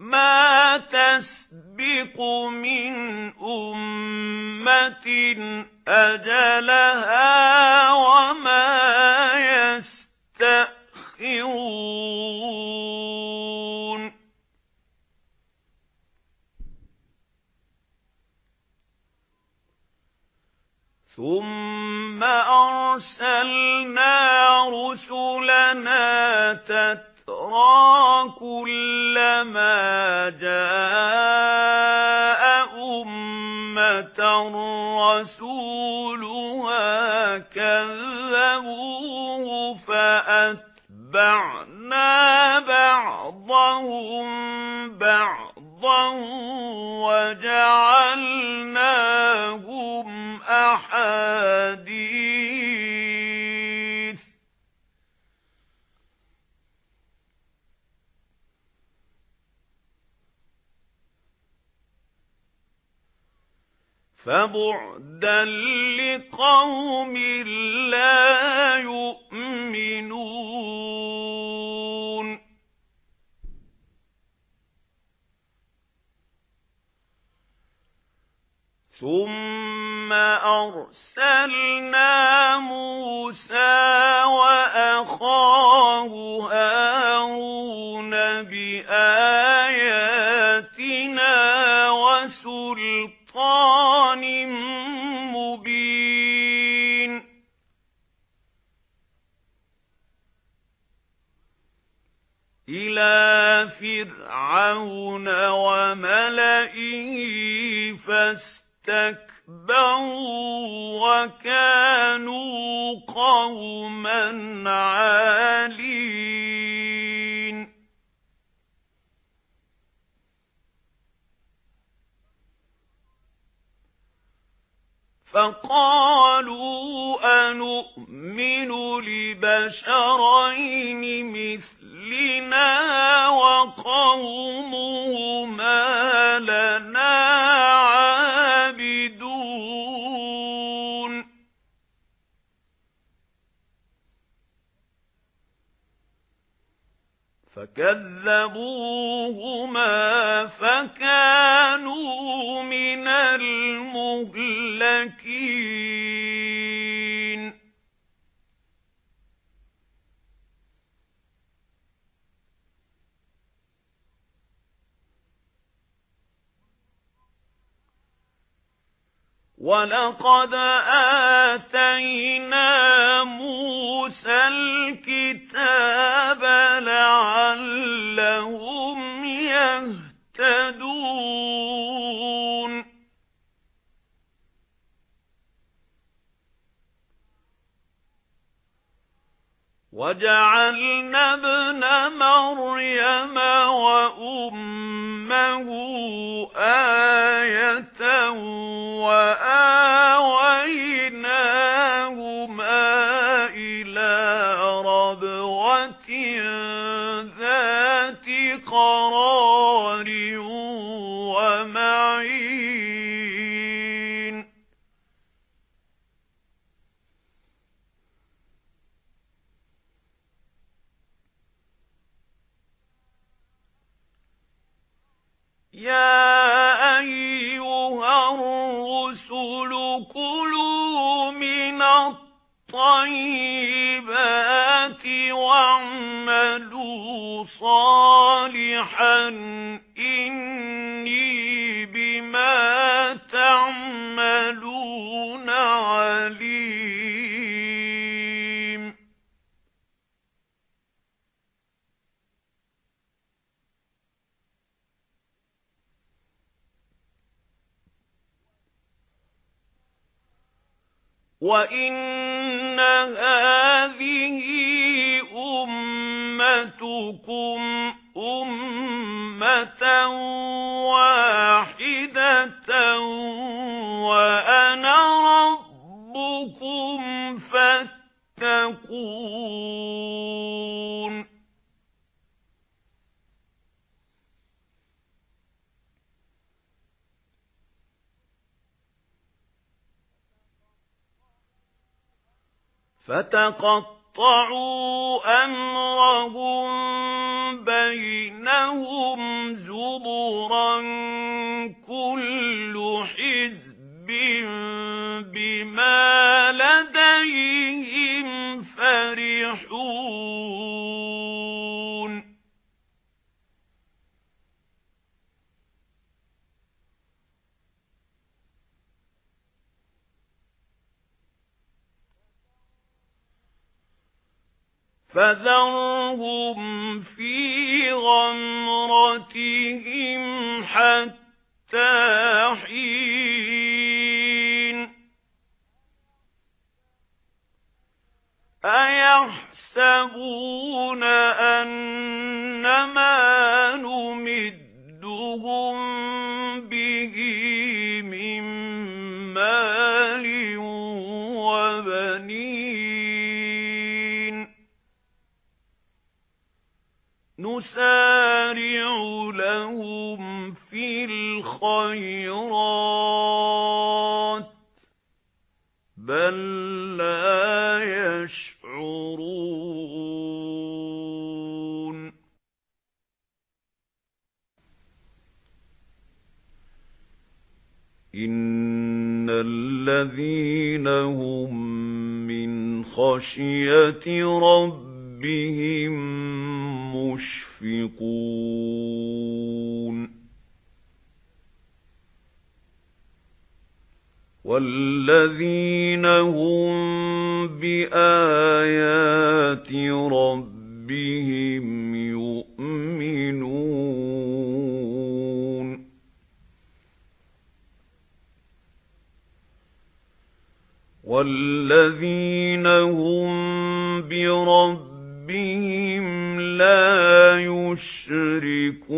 مَا تَسْبِقُ مِنْ أُمَّةٍ أَجَلَهَا وَمَا يَسْتَأْخِرُونَ. ثُمَّ أَرْسَلْنَا رُسُلَنَا كُلَّمَا جَاءَ أُمَّةً رَسُولُهَا كَذَّبُوهُ فَأَتْبَعْنَا بَعْضَهُم بَعْضًا وَجَعَلْنَاهُمْ أَحَادِيثَ فَبُعْدًا لِقَوْمٍ لَّا يُؤْمِنُونَ ثُمَّ أَرْسَلْنَا مُوسَى وَأَخَاهُ هَارُونَ بِآيَاتِنَا إِلَى فِرْعَوْنَ وَمَلَئِهِ فَاسْتَكْبَرُوا وَكَانُوا قَوْمًا عَالِينَ. فَقَالُوا أَنُؤْمِنُ لِبَشَرَيْنِ مِثْلِنَا وَقَوْمُهُمَا لَنَا عَابِدُونَ. فَكَذَّبُوهُمَا فَكَانُوا مِنَ الْمُهْلَكِينَ. وَلَقَدْ آتَيْنَا مُوسَى الْكِتَابَ لَعَلَّهُمْ يَهْتَدُونَ وَجَعَلْنَا ابْنَ مَرْيَمَ وَأُمَّهُ آيَةً وَآوَيْنَاهُمَا إِلَى رَبْوَةٍ ذَاتِ قَرَارٍ يَا أَيُّهَا الرُّسُلُ كُلُوا مِنَ الطَّيِّبَاتِ وَاعْمَلُوا صَالِحًا وَإِنَّ هَذِهِ أُمَّتُكُمْ أُمَّةً وَاحِدَةً وَأَنَا رَبُّكُمْ فَاتَّقُونِ فَتَقَطَّعُوا أَمْرَهُم بَيْنَهُمْ زُبُرًا فَذَرْهُمْ فِي غَمْرَتِهِمْ حَتَّى حِينٍ. أَيَحْسَبُونَ أَنَّمَا نُسَارِعُ لَهُمْ فِي الْخَيْرَاتِ بَل لَّا يَشْعُرُونَ. إِنَّ الَّذِينَ هُمْ مِنْ خَشْيَةِ رَبِّهِمْ مُشْفِقُونَ وَالَّذِينَ هُمْ بِآيَاتِ رَبِّهِمْ يُؤْمِنُونَ. وَالَّذِينَ هُمْ بِرَبِّهِمْ لَا يُشْرِكُونَ